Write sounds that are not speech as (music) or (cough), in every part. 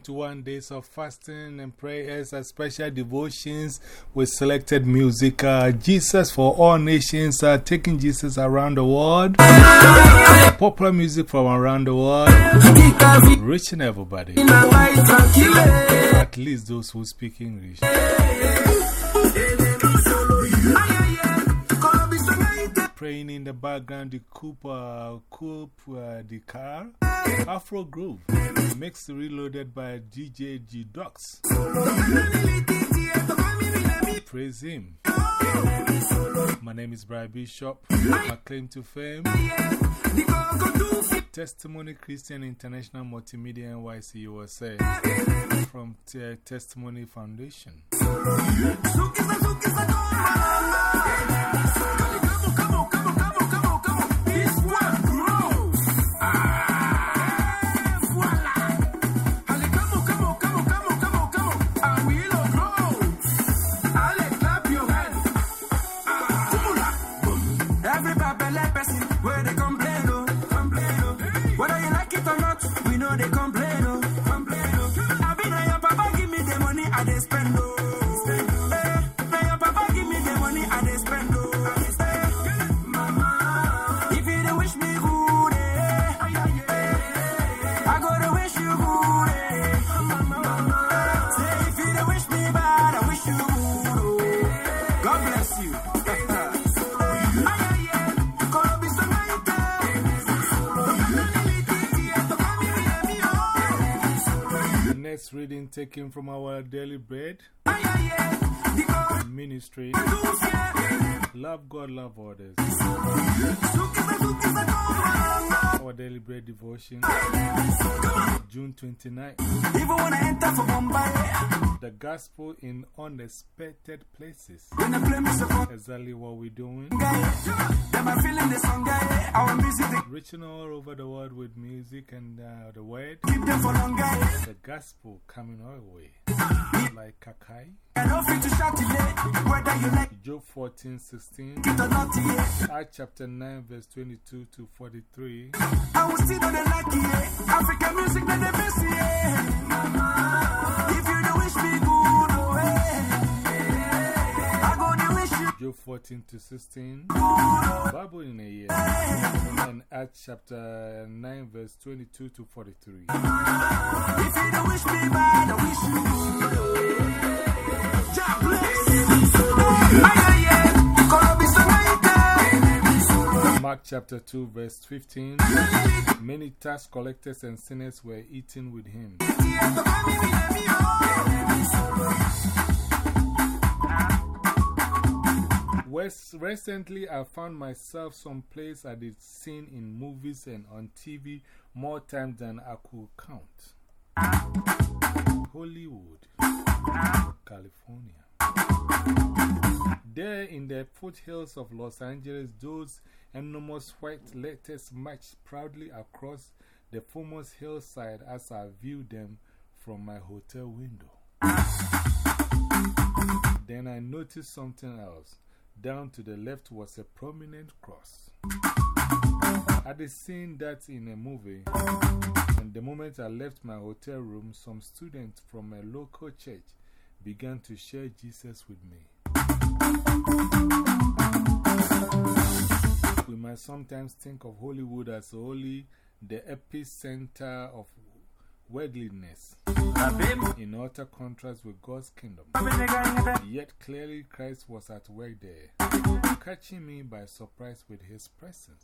post 21 days of fasting and prayers and special devotions with selected music. Uh, Jesus for all nations, uh, taking Jesus around the world. Popular music from around the world, reaching everybody. At least those who speak English. Praying in the background, the coupe, uh, uh, the car, Afro Groove, mixed reloaded by DJ G Docs. Praise him. My name is Brian Bishop. My claim to fame Testimony Christian International Multimedia NYC USA from Testimony Foundation. Taken from our daily bread ministry. Love God, love others. Our daily bread devotion, June 29. The gospel in unexpected places. Exactly what we're doing. Reaching all over the world with music and uh, the word. The gospel coming our way. Like Kakai. Job 14, 16. Acts chapter 9, verse 22 to 43. I will still the lucky African music, let them If you don't wish me good, oh, I Job 14 to 16. Bible in a year. And Acts chapter 9, verse 22 to 43. If you don't wish me bad, I wish you good. Mark chapter 2, verse 15. Many tax collectors and sinners were eating with him. Recently, I found myself someplace I did seen in movies and on TV more times than I could count. Hollywood, California. There in the foothills of Los Angeles, those enormous white letters march proudly across the famous hillside as I view them from my hotel window. Then I noticed something else. Down to the left was a prominent cross. I had seen that in a movie, and the moment I left my hotel room, some students from a local church began to share Jesus with me. We might sometimes think of Hollywood as only the epicenter of worldliness, in utter contrast with God's kingdom. Yet clearly Christ was at work there, catching me by surprise with his presence.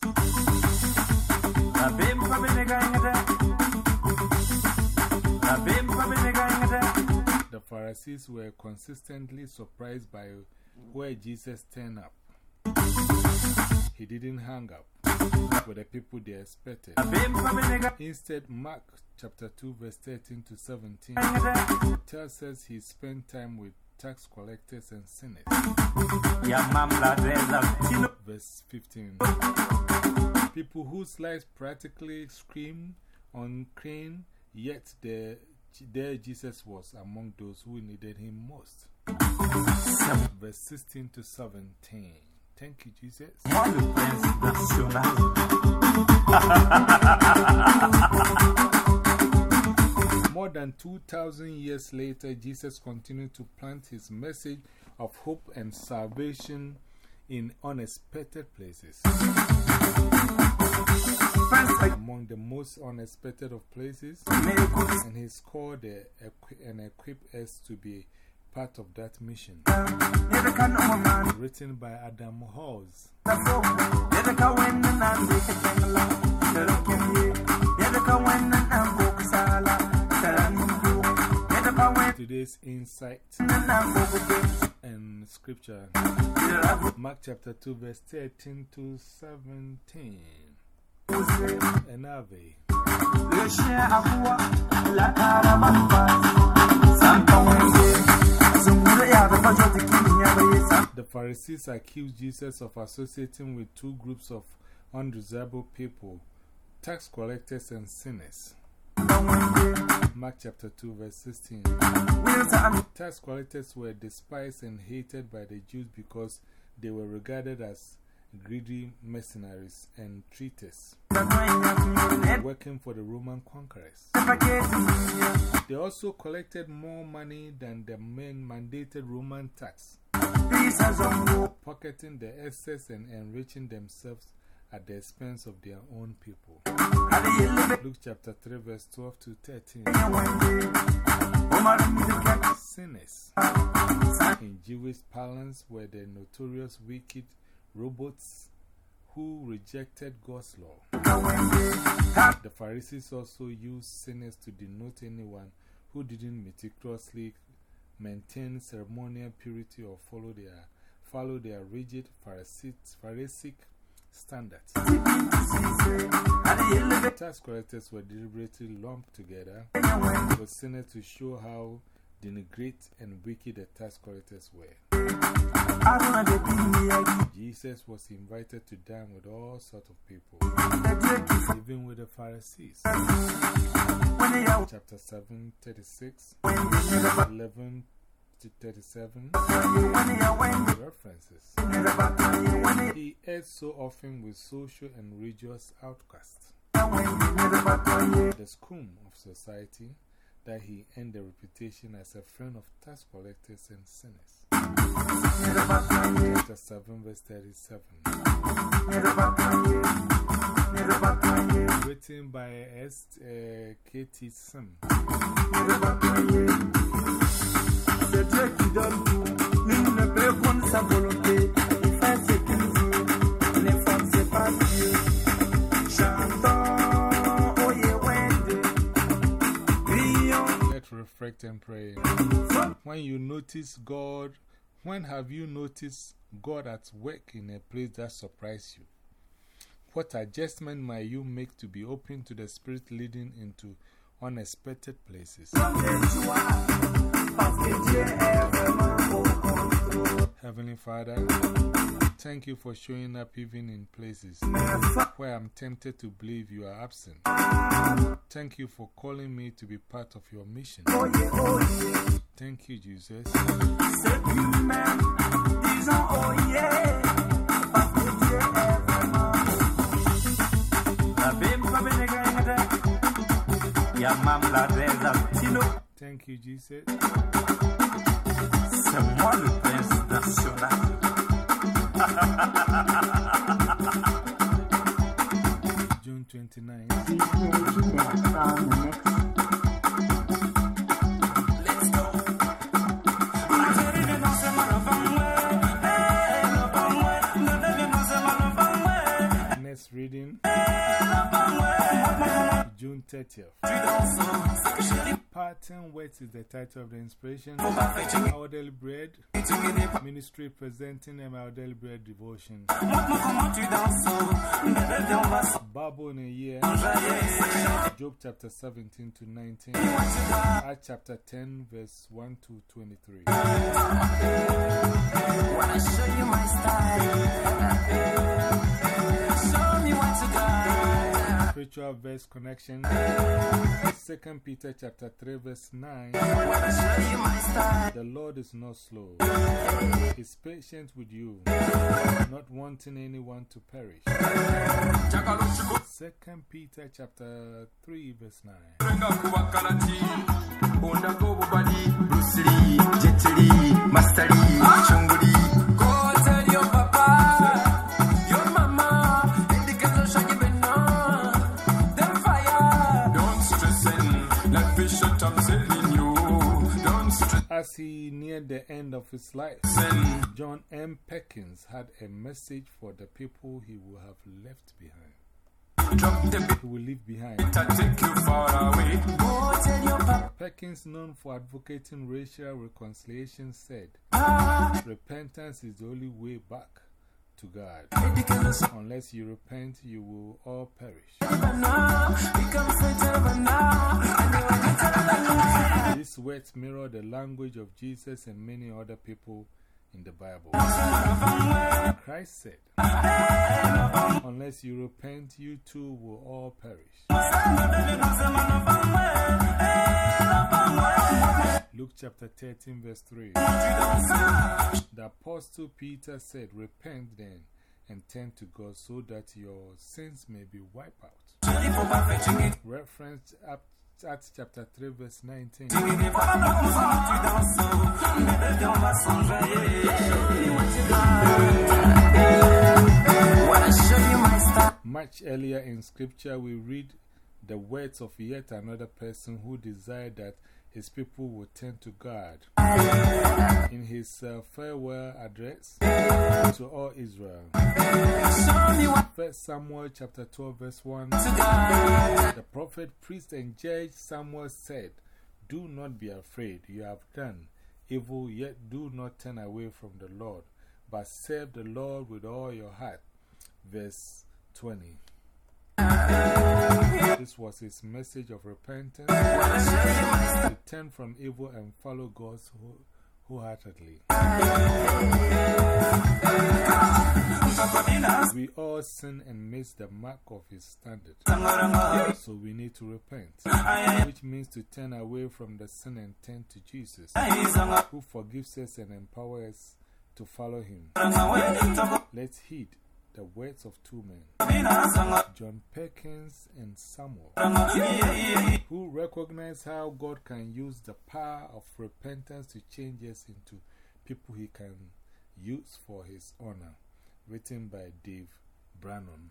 The Pharisees were consistently surprised by where Jesus turned up. He didn't hang up with the people they expected. Instead, Mark chapter 2, verse 13 to 17 tells us he spent time with tax collectors and sinners. Verse 15 People whose lives practically scream on crane, yet there, there Jesus was among those who needed him most. Verse 16 to 17. Thank you, Jesus. More than 2,000 years later, Jesus continued to plant his message of hope and salvation in unexpected places. Among the most unexpected of places, and he's called and equipped us to be part of that mission. Written by Adam Holz. Today's insight and scripture Mark chapter 2, verse 13 to 17. And Ave. The Pharisees accused Jesus of associating with two groups of undesirable people, tax collectors and sinners. Mark chapter 2, verse 16. Tax collectors were despised and hated by the Jews because they were regarded as greedy mercenaries and traitors working for the Roman conquerors. They also collected more money than the main mandated Roman tax, pocketing the excess and enriching themselves at the expense of their own people. Luke chapter 3, verse 12 to 13. Sinners in Jewish parlance were the notorious wicked robots who rejected God's law. The Pharisees also used sinners to denote anyone who didn't meticulously maintain ceremonial purity or follow their, follow their rigid Pharisaic standards. Tax collectors were deliberately lumped together for sinners to show how denigrate and wicked the tax collectors were. Jesus was invited to dine with all sorts of people, even with the Pharisees. Chapter 7, 36, 11 to 37 references. He ate so often with social and religious outcasts, the scum of society, that he earned a reputation as a friend of tax collectors and sinners. Chapter 7, verse 37. Written by S. Uh, K.T. Sim. Let's reflect and pray. When you notice God, when have you noticed God at work in a place that surprised you? What adjustment might you make to be open to the Spirit leading into unexpected places? Heavenly Father, thank you for showing up even in places where I'm tempted to believe you are absent. Thank you for calling me to be part of your mission. Thank you, Jesus. Thank you, Jesus. C'est moi le prince national. June 29. 30th. Parting Words is the title of the inspiration. Our Daily Bread Ministry presenting our Daily Bread devotion. Bible in a year Job chapter 17 to 19, Acts chapter 10, verse 1 to 23. Wanna show you my style. Show me what you got. Spiritual verse connection 2 Peter chapter 3, verse 9. Wanna show you my style. The Lord is not slow, He's patient with you, not wanting anyone to perish. 2 Peter chapter 3, verse 9. The end of his life, John M. Perkins had a message for the people he will have left behind. Drop He will leave behind. I take you far away Go tell your papa, Perkins, known for advocating racial reconciliation, said, ah. Repentance is the only way back to God. and the girls show Unless you repent, you will all perish. you been on. We come straight over now. And they want to tell them These words mirror the language of Jesus and many other people in the Bible. Christ said, Unless you repent, you too will all perish. Luke chapter 13, verse 3. The Apostle Peter said, Repent then and turn to God so that your sins may be wiped out. Reference Acts chapter 3, verse 19. Wanna show you my style. Much earlier in scripture, we read the words of yet another person who desired that his people would turn to God. In his uh, farewell address to all Israel, Show 1 Samuel chapter 12, verse 1, the prophet, priest, and judge Samuel said, Do not be afraid, you have done evil, yet do not turn away from the Lord, but serve the Lord with all your heart. Verse 20. (laughs) This was his message of repentance to turn from evil and follow God whole- wholeheartedly. We all sin and miss the mark of his standard. So we need to repent, which means to turn away from the sin and turn to Jesus, who forgives us and empowers us to follow him. Let's heed the words of two men, John Perkins and Samuel, who recognize how God can use the power of repentance to change us into people he can use for his honor. Written by Dave Branon.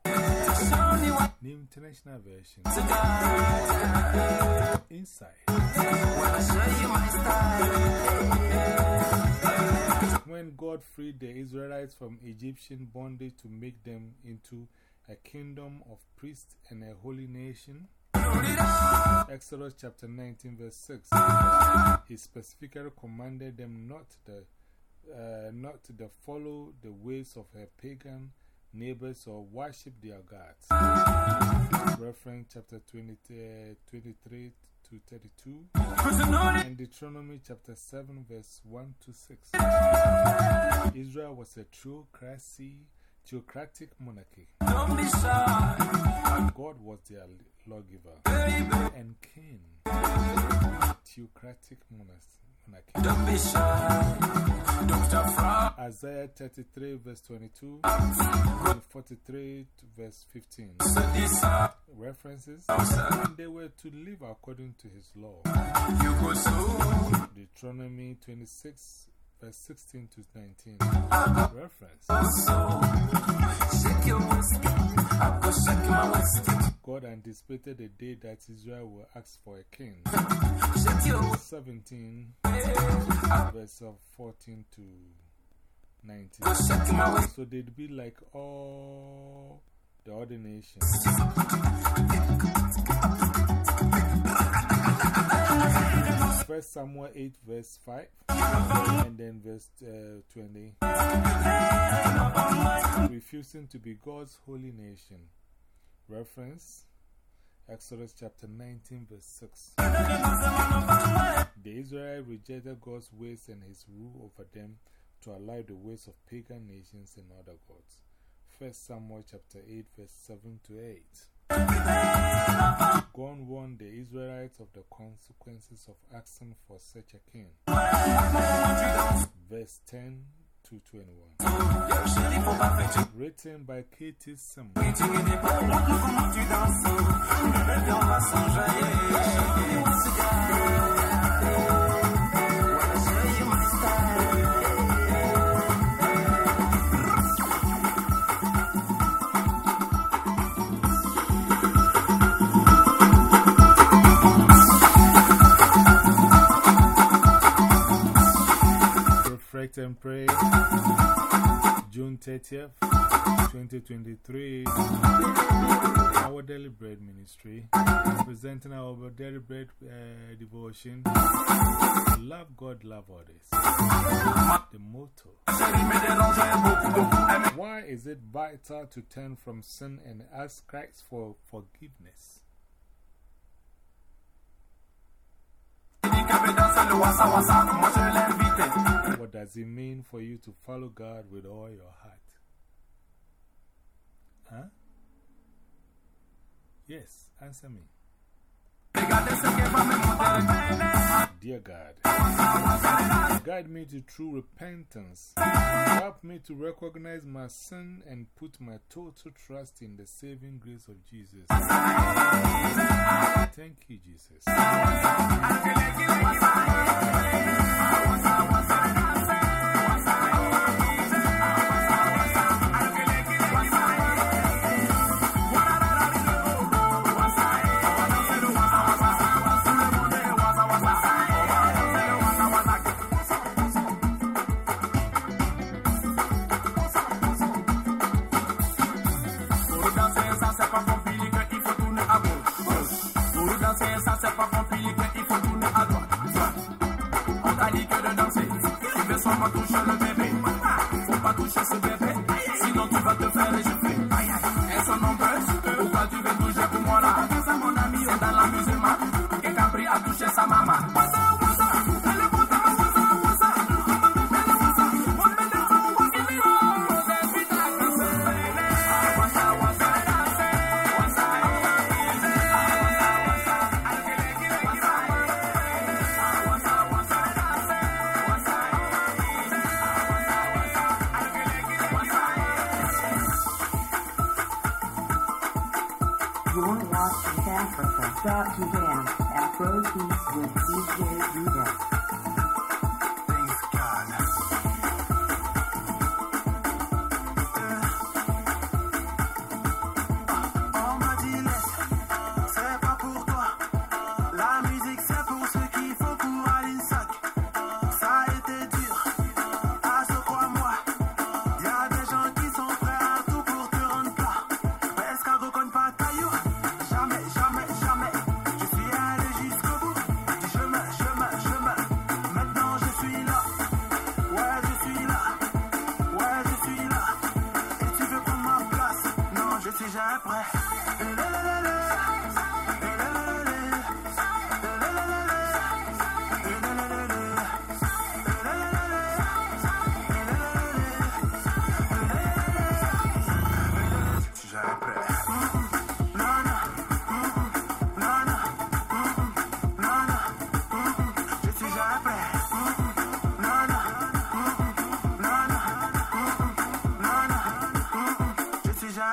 New International Version. Inside. When God freed the Israelites from Egyptian bondage to make them into a kingdom of priests and a holy nation, Exodus chapter 19, verse 6, He specifically commanded them not to, uh, not to follow the ways of a pagan neighbors or worship their gods. Reference chapter 20, uh, 23 to 32, and Deuteronomy chapter 7, verse 1 to 6. Israel was a true theocracy, theocratic monarchy. God was their lawgiver and king. Theocratic monarchy. Isaiah 33, verse 22, to 43, to verse 15. References. And they were to live according to his law. Deuteronomy 26, verse 16 to 19. Reference. God anticipated the day that Israel will ask for a king. Shake your waist. 17, verse of 14 to 19. Shake my waist. So they'd be like all the other nations. First Samuel 8, verse 5, and then verse uh, 20. Refusing to be God's holy nation. Reference Exodus chapter 19, verse 6. The Israelites rejected God's ways and his rule over them to allow the ways of pagan nations and other gods. 1 Samuel chapter 8, verse 7 to 8. God warned the Israelites of the consequences of asking for such a king. Verse 10 to 21. Written by Katie Sim. Reflect and pray. June 30th, 2023. Our Daily Bread Ministry. Presenting our Daily Bread uh, devotion. Love God, love others. The motto. Why is it vital to turn from sin and ask Christ for forgiveness? What does it mean for you to follow God with all your heart? Huh? Yes, answer me. Dear God, guide me to true repentance. Help me to recognize my sin and put my total trust in the saving grace of Jesus. Thank you, Jesus. Lost in Africa. Stop to dance Afro Beats with DJ Rita.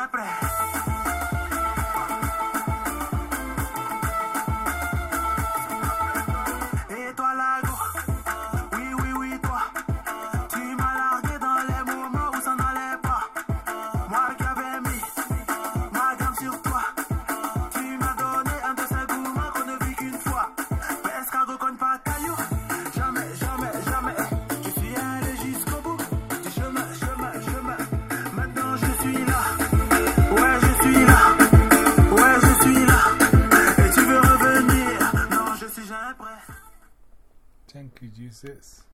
siempre.